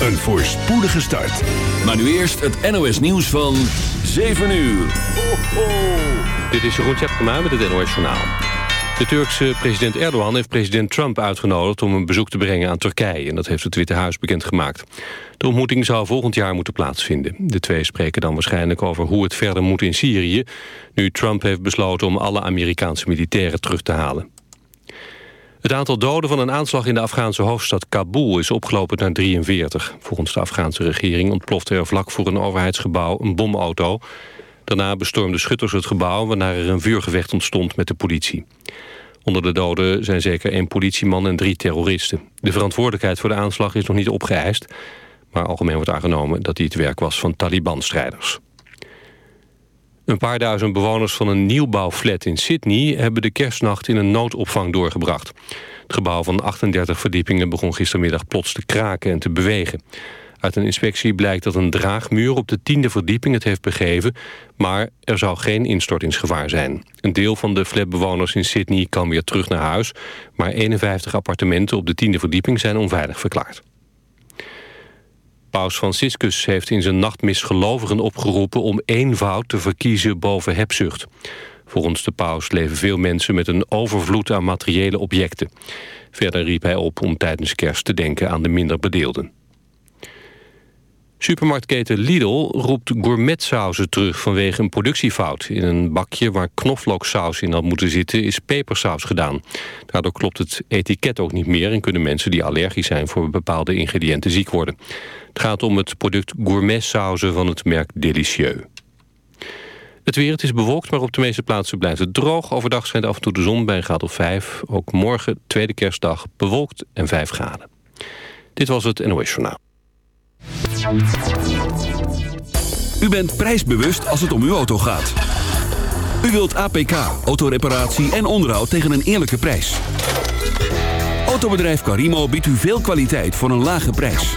een voorspoedige start. Maar nu eerst het NOS nieuws van 7 uur. Ho, ho. Dit is Jeroen Tjepkema met het NOS Journaal. De Turkse president Erdogan heeft president Trump uitgenodigd... om een bezoek te brengen aan Turkije. En dat heeft het Witte Huis bekendgemaakt. De ontmoeting zou volgend jaar moeten plaatsvinden. De twee spreken dan waarschijnlijk over hoe het verder moet in Syrië... nu Trump heeft besloten om alle Amerikaanse militairen terug te halen. Het aantal doden van een aanslag in de Afghaanse hoofdstad Kabul is opgelopen naar 43. Volgens de Afghaanse regering ontplofte er vlak voor een overheidsgebouw een bomauto. Daarna bestormden schutters het gebouw waarna er een vuurgevecht ontstond met de politie. Onder de doden zijn zeker één politieman en drie terroristen. De verantwoordelijkheid voor de aanslag is nog niet opgeëist... maar algemeen wordt aangenomen dat die het werk was van Taliban-strijders. Een paar duizend bewoners van een nieuwbouwflat in Sydney... hebben de kerstnacht in een noodopvang doorgebracht. Het gebouw van 38 verdiepingen begon gistermiddag plots te kraken en te bewegen. Uit een inspectie blijkt dat een draagmuur op de tiende verdieping het heeft begeven... maar er zou geen instortingsgevaar zijn. Een deel van de flatbewoners in Sydney kan weer terug naar huis... maar 51 appartementen op de tiende verdieping zijn onveilig verklaard. Paus Franciscus heeft in zijn nachtmis gelovigen opgeroepen... om eenvoud te verkiezen boven hebzucht. Volgens de paus leven veel mensen met een overvloed aan materiële objecten. Verder riep hij op om tijdens kerst te denken aan de minder bedeelden. Supermarktketen Lidl roept gourmetsauzen terug vanwege een productiefout. In een bakje waar knoflooksaus in had moeten zitten is pepersaus gedaan. Daardoor klopt het etiket ook niet meer en kunnen mensen die allergisch zijn voor bepaalde ingrediënten ziek worden. Het gaat om het product gourmetsauzen van het merk Delicieux. Het weer, het is bewolkt, maar op de meeste plaatsen blijft het droog. Overdag schijnt af en toe de zon bij een graad of 5. Ook morgen, tweede kerstdag, bewolkt en 5 graden. Dit was het NOS Journaal. U bent prijsbewust als het om uw auto gaat. U wilt APK, autoreparatie en onderhoud tegen een eerlijke prijs. Autobedrijf Carimo biedt u veel kwaliteit voor een lage prijs.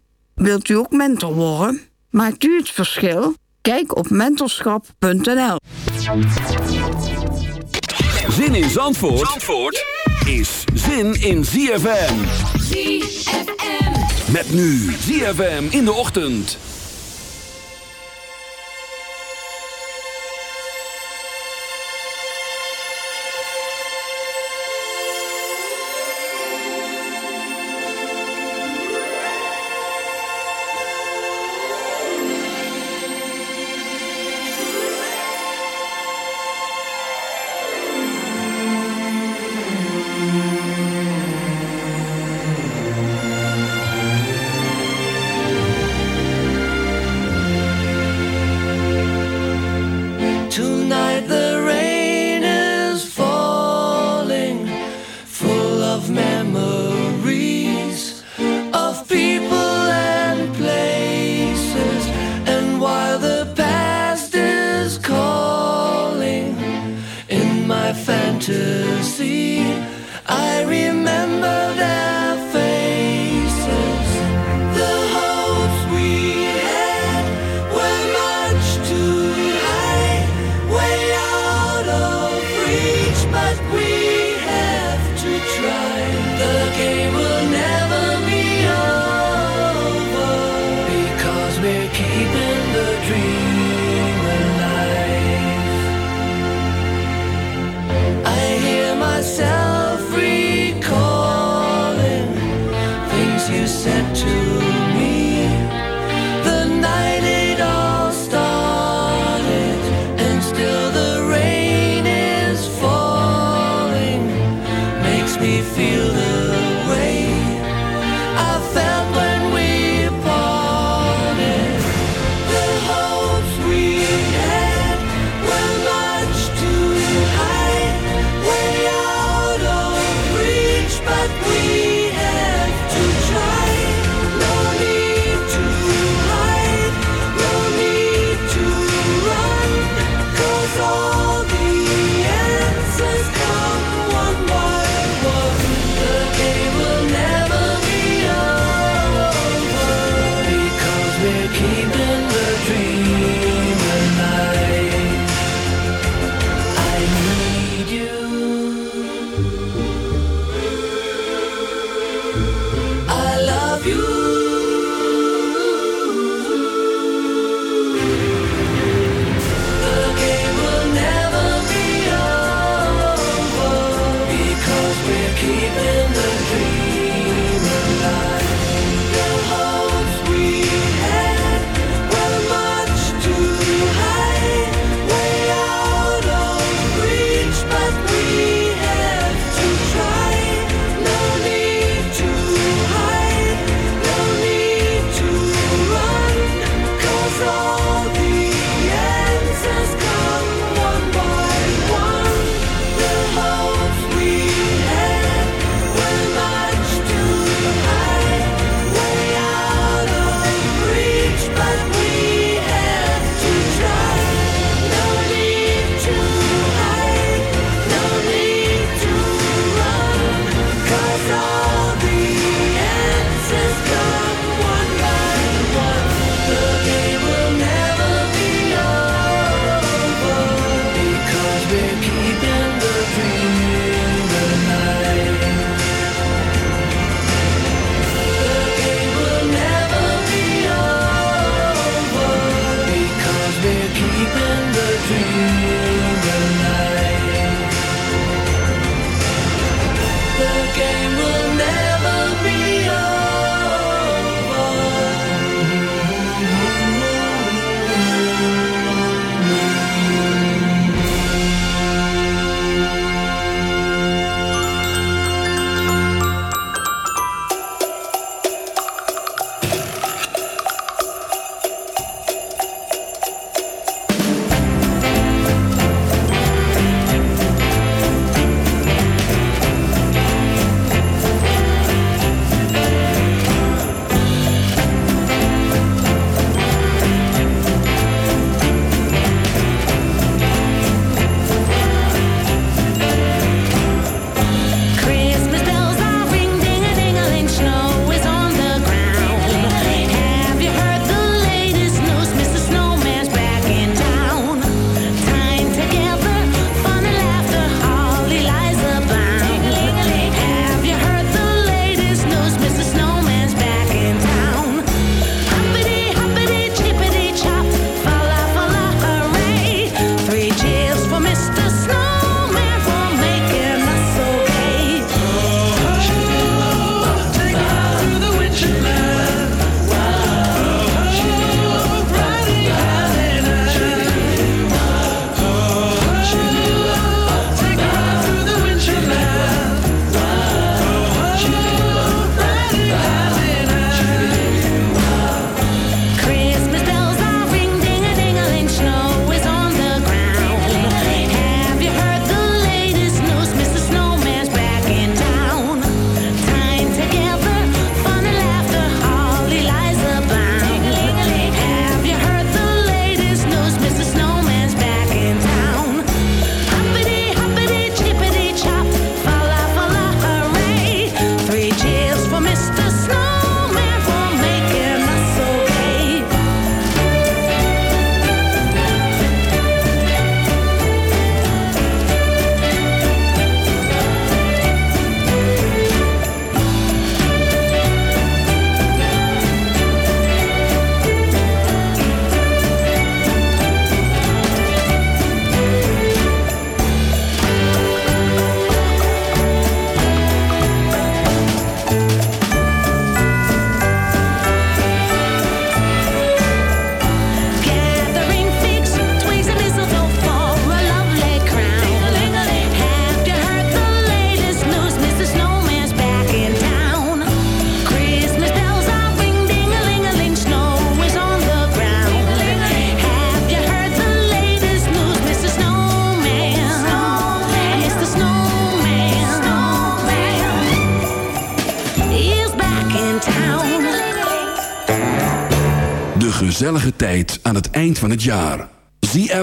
Wilt u ook mentor worden? Maakt u het verschil? Kijk op mentorschap.nl. Zin in Zandvoort, Zandvoort is zin in ZFM. ZFM. Met nu ZFM in de ochtend.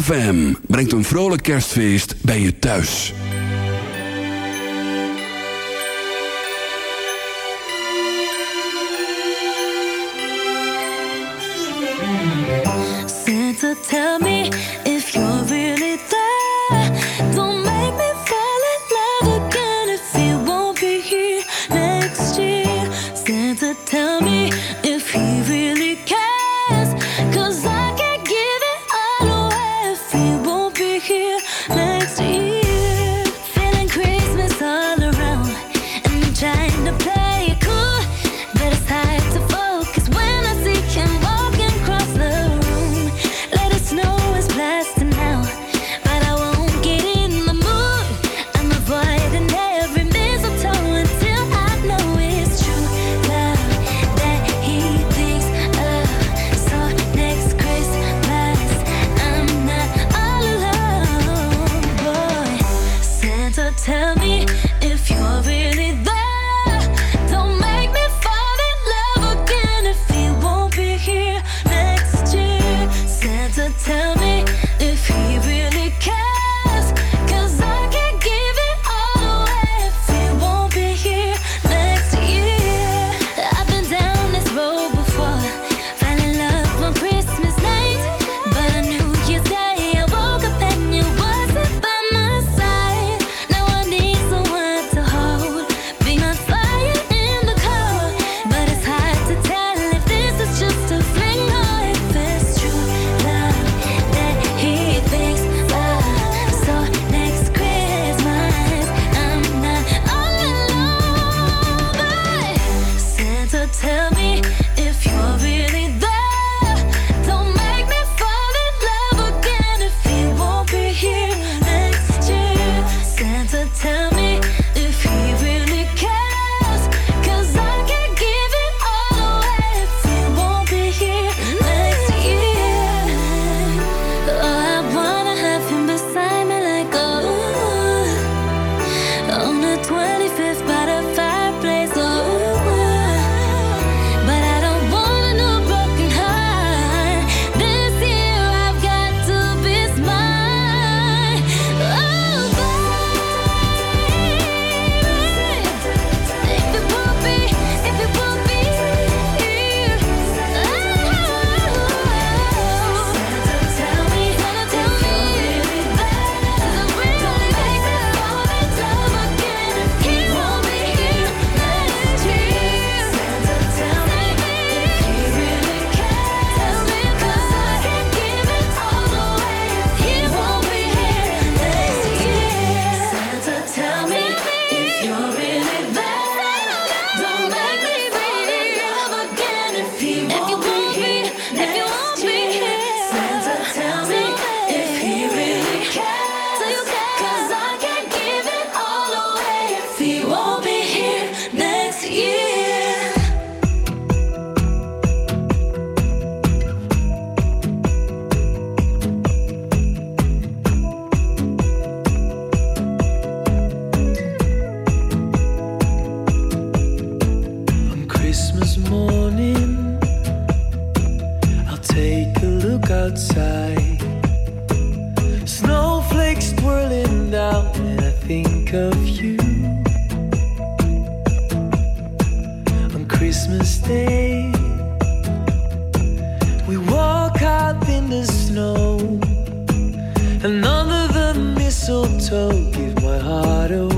FM brengt een vrolijk kerstfeest bij je thuis. and under the mistletoe, give my heart away.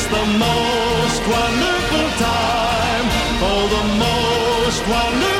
Yes, the most wonderful time. Oh, the most wonderful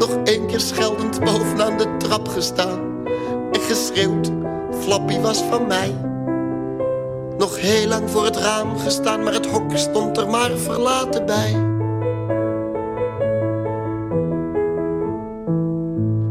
Nog één keer scheldend bovenaan de trap gestaan. En geschreeuwd, Flappy was van mij. Nog heel lang voor het raam gestaan, maar het hok stond er maar verlaten bij.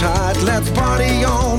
of. Let's party on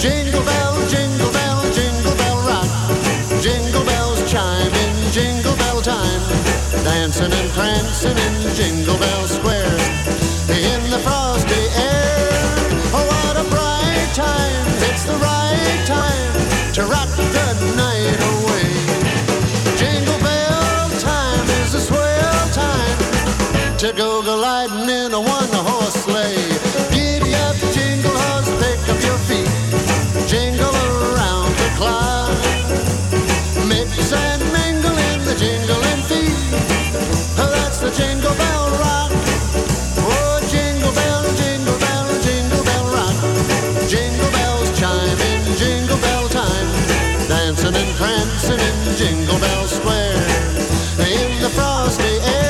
Jingle bell, jingle bell, jingle bell rock. Jingle bells chime in jingle bell time. Dancing and prancing in Jingle Bell Square. In the frosty air. Oh, what a bright time. It's the right time to rock the night away. Jingle bell time is a swell time to go gliding in a one-horse sleigh. Giddy up, jingle horse, pick up your feet. Jingle around the clock. Mix and mingle in the jingling feet. That's the jingle bell rock. Oh, jingle bell, jingle bell, jingle bell rock. Jingle bells chime in jingle bell time. Dancing and prancing in Jingle Bell Square. In the frosty air.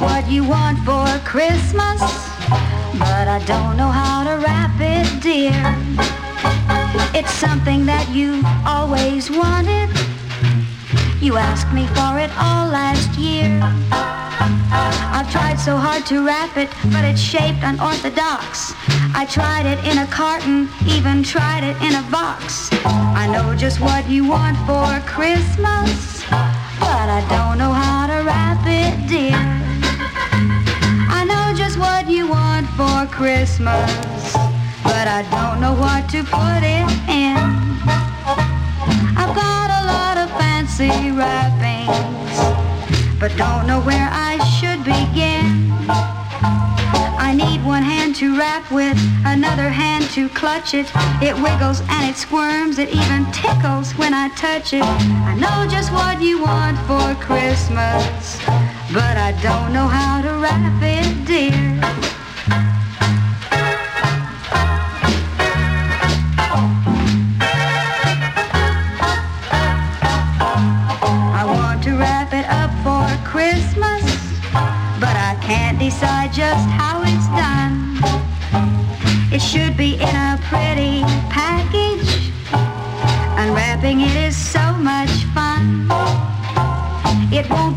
what you want for Christmas, but I don't know how to wrap it, dear. It's something that you always wanted. You asked me for it all last year. I've tried so hard to wrap it, but it's shaped unorthodox. I tried it in a carton, even tried it in a box. I know just what you want for Christmas, but I don't know how to wrap it, dear. What you want for Christmas, but I don't know what to put it in. I've got a lot of fancy wrappings, but don't know where I should begin. I need one hand to wrap with, another hand to clutch it. It wiggles and it squirms, it even tickles when I touch it. I know just what you want for Christmas, but I don't know how to wrap it, dear. I want to wrap it up for Christmas, but I can't decide just how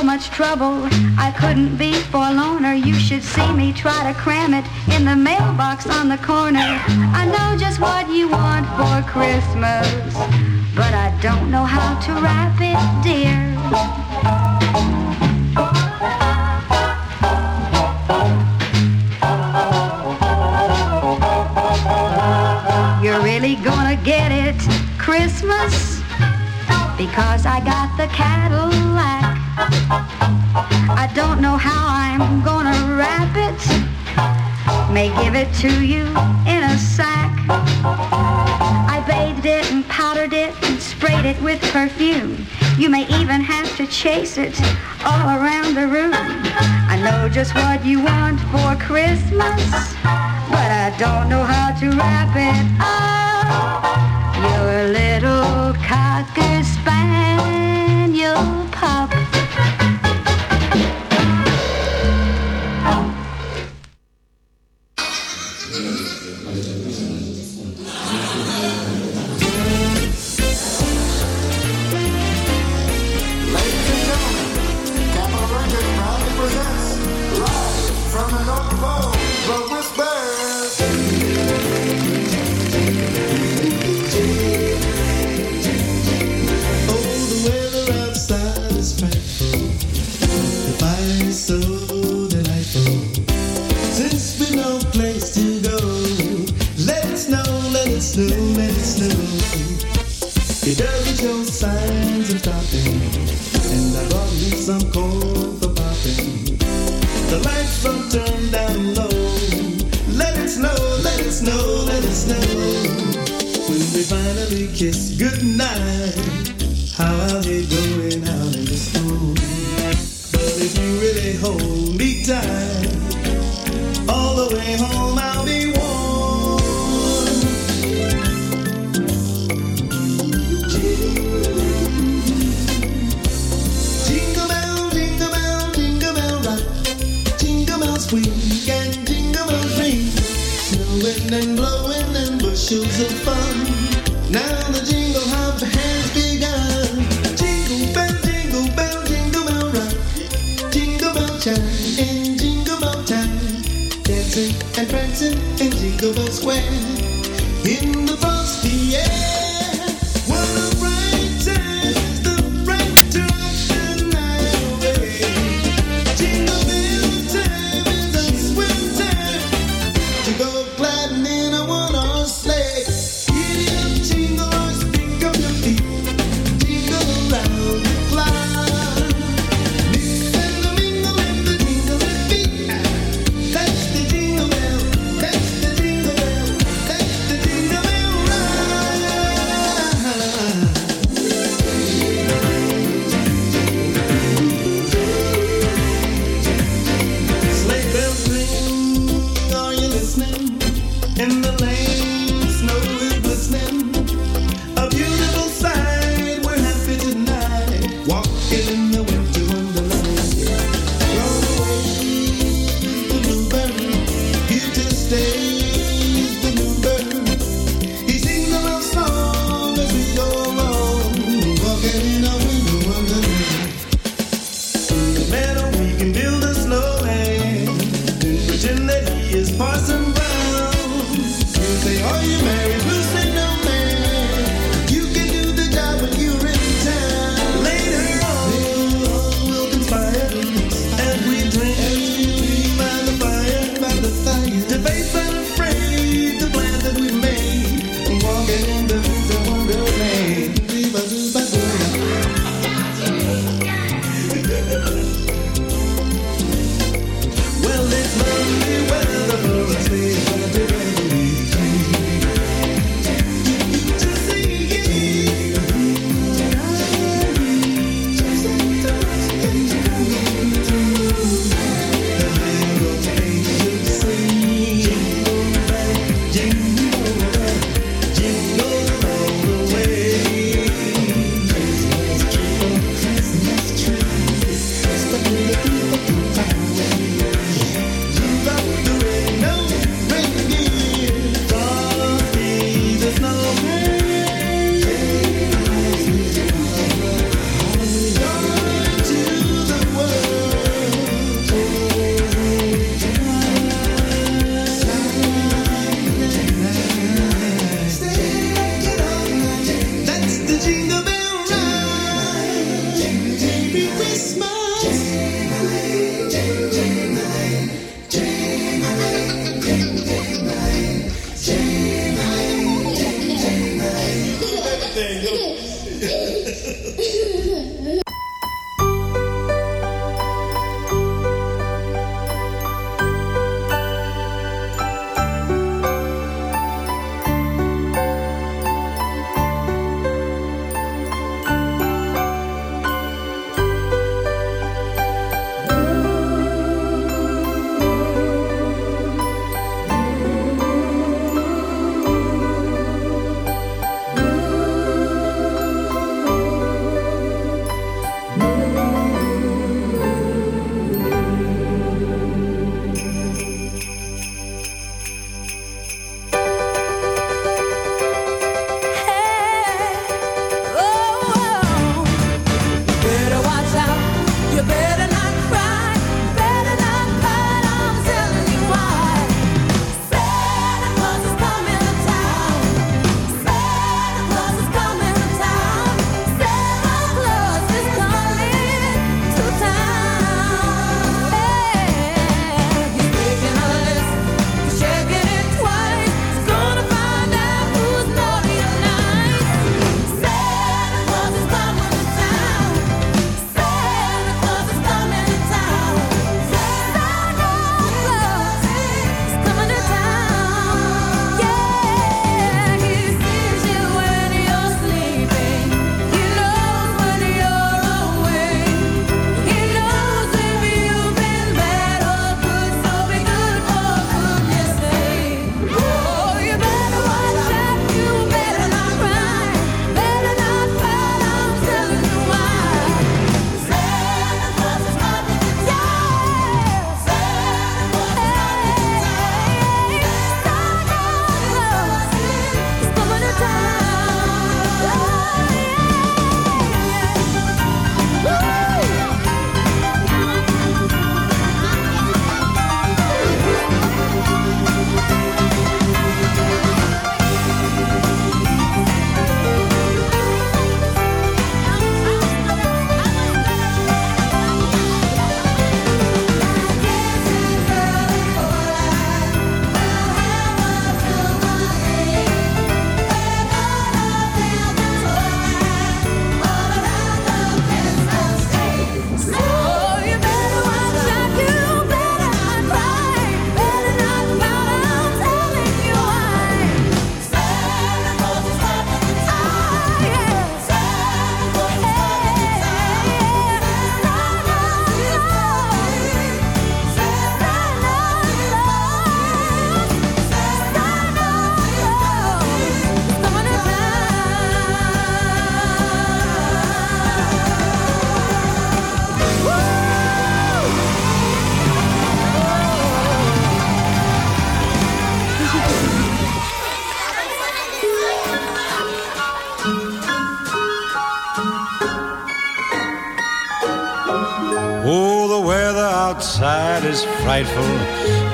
so much trouble, I couldn't be forlorner. You should see me try to cram it in the mailbox on the corner. I know just what you want for Christmas, but I don't know how to wrap it, dear. You're really gonna get it Christmas because I got the Cadillac. I don't know how I'm gonna wrap it. May give it to you in a sack. I bathed it and powdered it and sprayed it with perfume. You may even have to chase it all around the room. I know just what you want for Christmas, but I don't know how to wrap it up. Your little cocker spaniel. kiss goodnight. How are they going out in the snow? But if you really hold me tight, all the way home I'll be warm. Jingle bell, jingle bell, jingle bell rock, jingle bell swing and jingle bell ring, snowing and blowing and bushels of fun.